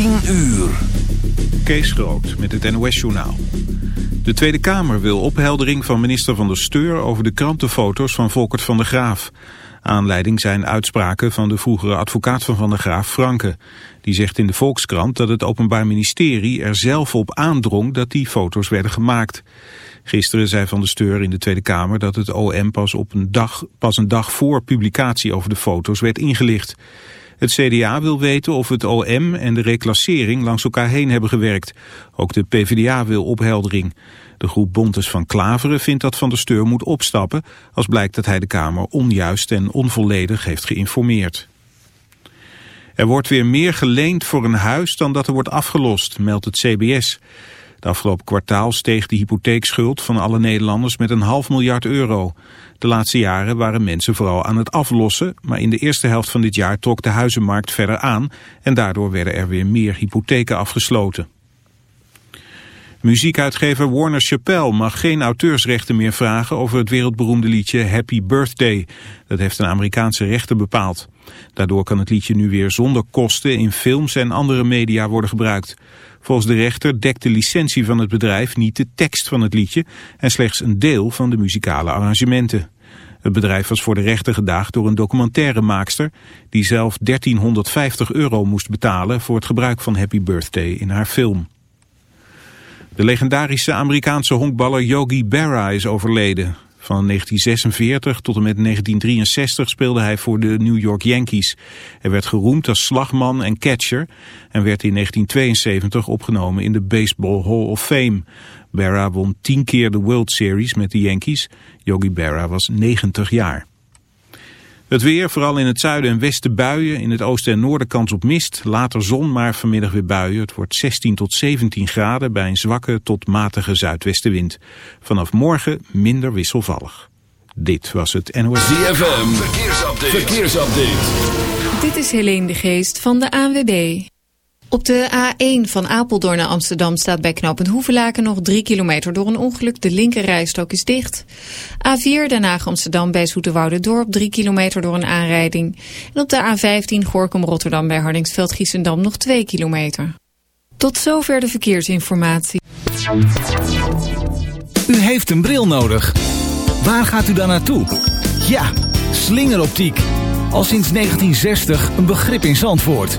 10 uur. Kees Groot met het NOS-journaal. De Tweede Kamer wil opheldering van minister van der Steur... over de krantenfoto's van Volkert van der Graaf. Aanleiding zijn uitspraken van de vroegere advocaat van Van der Graaf, Franke. Die zegt in de Volkskrant dat het Openbaar Ministerie er zelf op aandrong... dat die foto's werden gemaakt. Gisteren zei Van der Steur in de Tweede Kamer dat het OM pas, op een dag, pas een dag voor publicatie over de foto's werd ingelicht. Het CDA wil weten of het OM en de reclassering langs elkaar heen hebben gewerkt. Ook de PvdA wil opheldering. De groep Bontes van Klaveren vindt dat Van der Steur moet opstappen... als blijkt dat hij de Kamer onjuist en onvolledig heeft geïnformeerd. Er wordt weer meer geleend voor een huis dan dat er wordt afgelost, meldt het CBS. De afgelopen kwartaal steeg de hypotheekschuld van alle Nederlanders met een half miljard euro. De laatste jaren waren mensen vooral aan het aflossen, maar in de eerste helft van dit jaar trok de huizenmarkt verder aan en daardoor werden er weer meer hypotheken afgesloten. Muziekuitgever Warner Chappell mag geen auteursrechten meer vragen over het wereldberoemde liedje Happy Birthday. Dat heeft een Amerikaanse rechter bepaald. Daardoor kan het liedje nu weer zonder kosten in films en andere media worden gebruikt. Volgens de rechter dekt de licentie van het bedrijf niet de tekst van het liedje en slechts een deel van de muzikale arrangementen. Het bedrijf was voor de rechter gedaagd door een documentairemaakster die zelf 1350 euro moest betalen voor het gebruik van Happy Birthday in haar film. De legendarische Amerikaanse honkballer Yogi Berra is overleden. Van 1946 tot en met 1963 speelde hij voor de New York Yankees. Hij werd geroemd als slagman en catcher en werd in 1972 opgenomen in de Baseball Hall of Fame. Berra won tien keer de World Series met de Yankees. Yogi Berra was 90 jaar. Het weer, vooral in het zuiden en westen buien. In het oosten en noorden kans op mist. Later zon, maar vanmiddag weer buien. Het wordt 16 tot 17 graden bij een zwakke tot matige zuidwestenwind. Vanaf morgen minder wisselvallig. Dit was het NOS. ZFM, verkeersupdate. verkeersupdate. Dit is Helene de Geest van de ANWB. Op de A1 van Apeldoorn naar Amsterdam staat bij knooppunt Hoevelaken nog 3 kilometer door een ongeluk. De linkerrijstok is dicht. A4 Den Haag Amsterdam bij Dorp 3 kilometer door een aanrijding. En op de A15 Gorkum Rotterdam bij Hardingsveld Giessendam nog 2 kilometer. Tot zover de verkeersinformatie. U heeft een bril nodig. Waar gaat u dan naartoe? Ja, slingeroptiek. Al sinds 1960 een begrip in Zandvoort.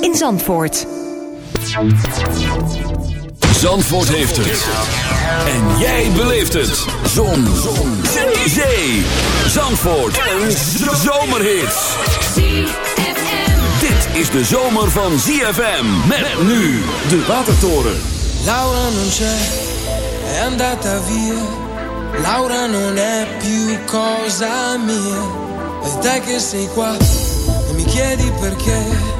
in Zandvoort. Zandvoort heeft het. En jij beleeft het. Zon. Zon. Zee. Zandvoort. Een zomerhit. Dit is de zomer van ZFM. Met nu de Watertoren. Laura non c'è, è andata via. Laura non è più cosa mia. E te che sei qua e mi chiedi perché.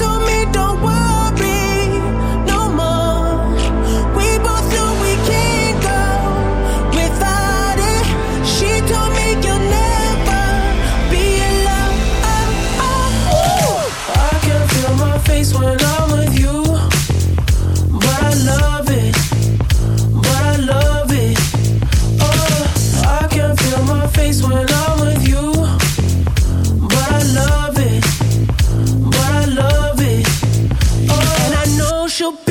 told me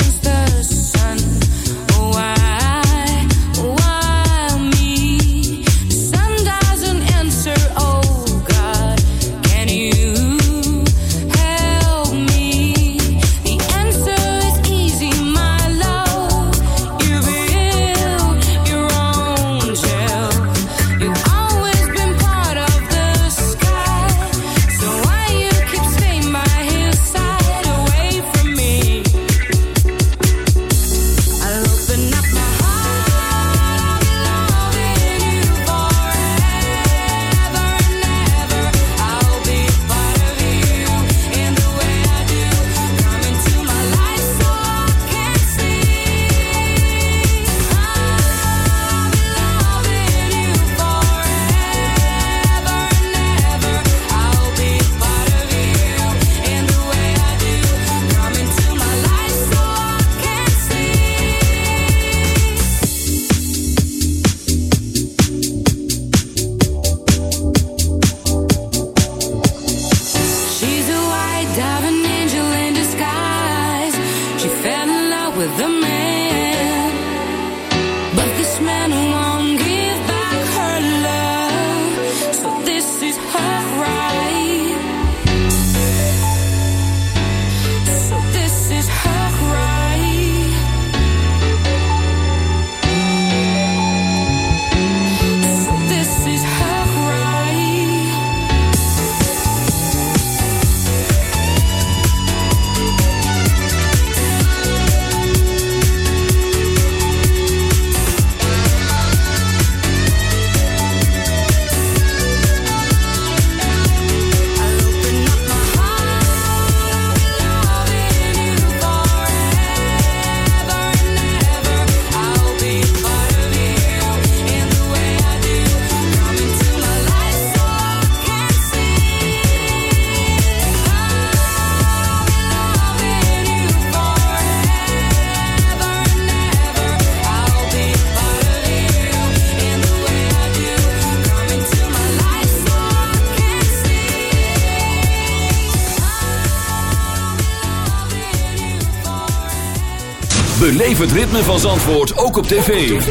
since the Beleef het ritme van Zandvoort ook op tv.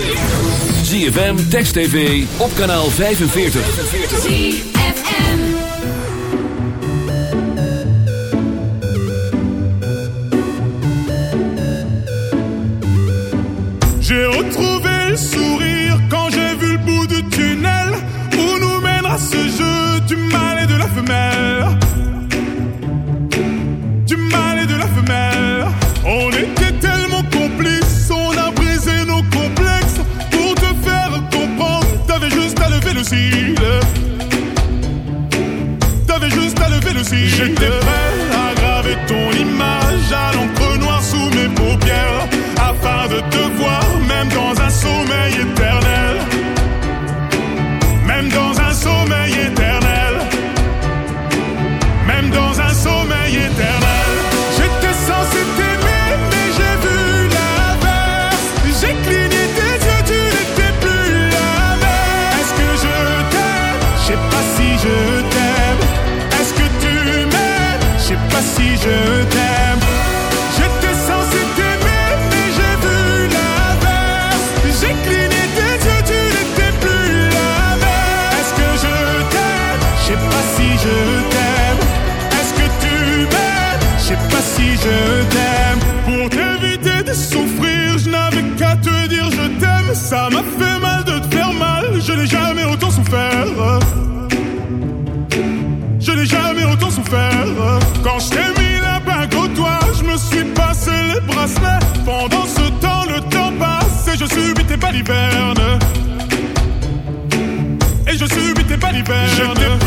ZFM, Text TV, op kanaal 45. ZFM. J'ai retrouvé le sourire quand j'ai vu le bout du tunnel où nous mènera ce jeu du mal et de la femelle. Du mal et de la femelle. On était tellement cil. J'étais prêt à graver ton image à l'encre noire sous mes paupières afin de te voir même dans un sommeil éternel. Ça m'a fait mal de te faire mal. Je n'ai jamais autant souffert. Je n'ai jamais autant souffert. Quand je t'ai mis la bague au doigt, je me suis passé les bracelets. Pendant ce temps, le temps passe et je subis tes balivernes. Et je subis tes balivernes.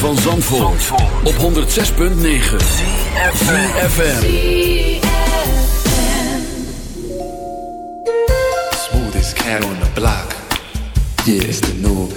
Van Zandvoort, op 106.9 CFFM Smoothest cat on the block. Yeah, it's the new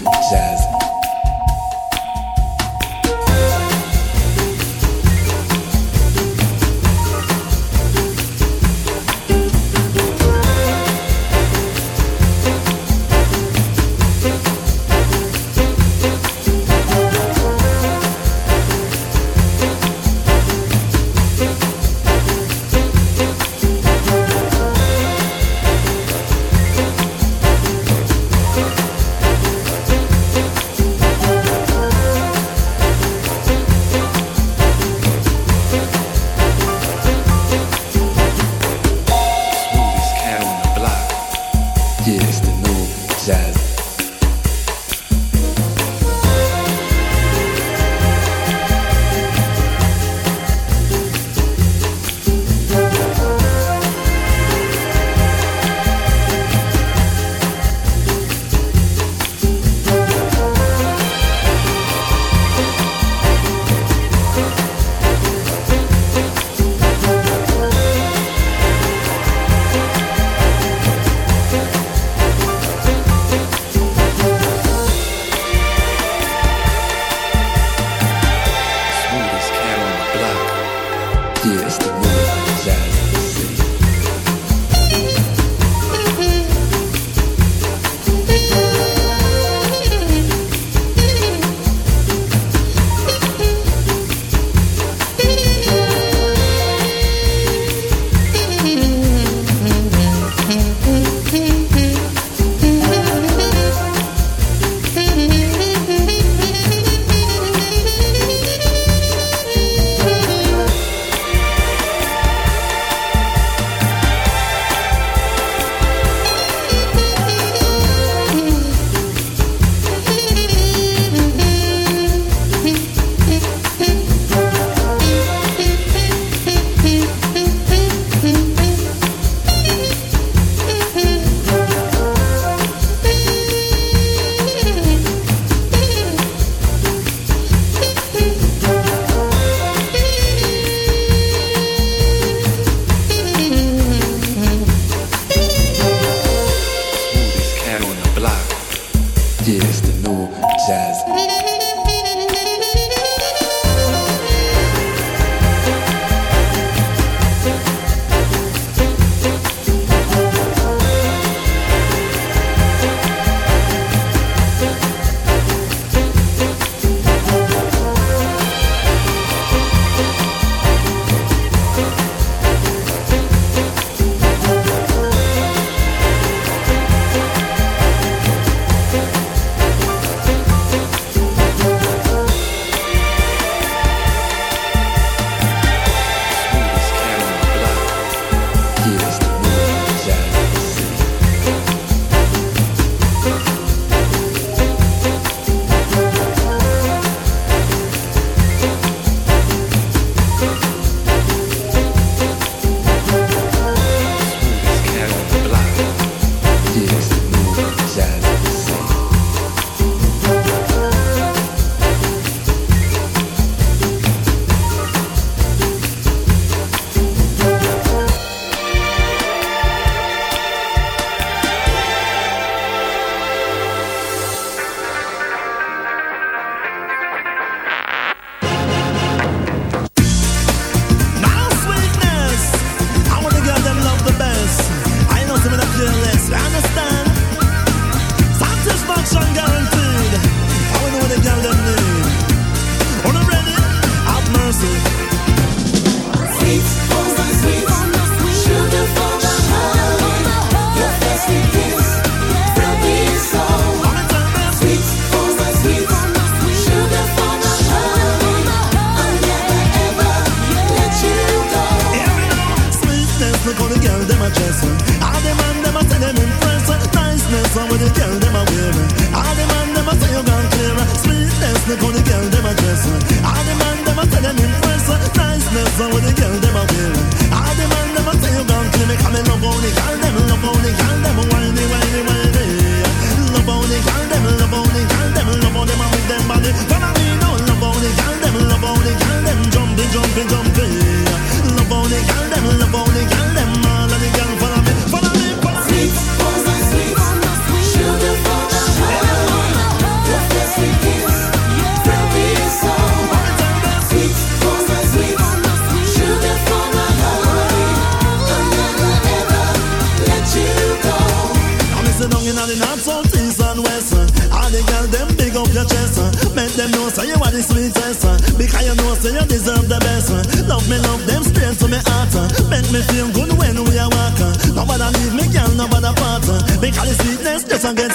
me feel good when we are walking. Nobody leave me, girl, nobody part. Because the sweetness just against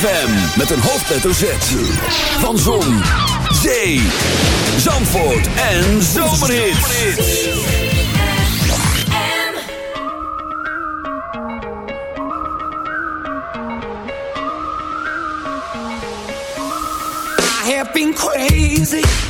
ZFM met een hoofdletter Z. Van Zon, Zee, Zandvoort en Zomerhit. I have been crazy.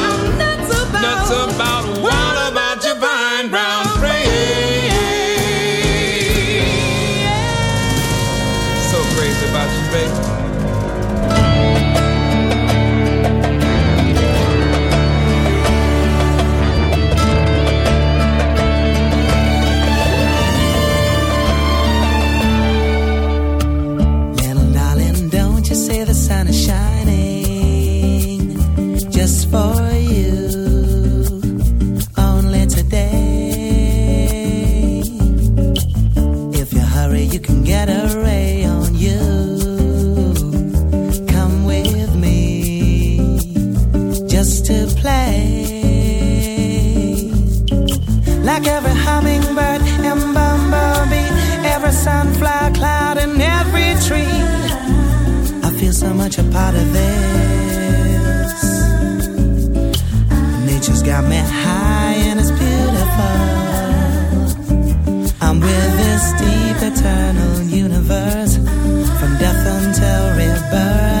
nuts about, what about your fine brown frame? So crazy about you, baby. Little sunflower cloud and every tree. I feel so much a part of this. Nature's got me high and it's beautiful. I'm with this deep eternal universe from death until rebirth.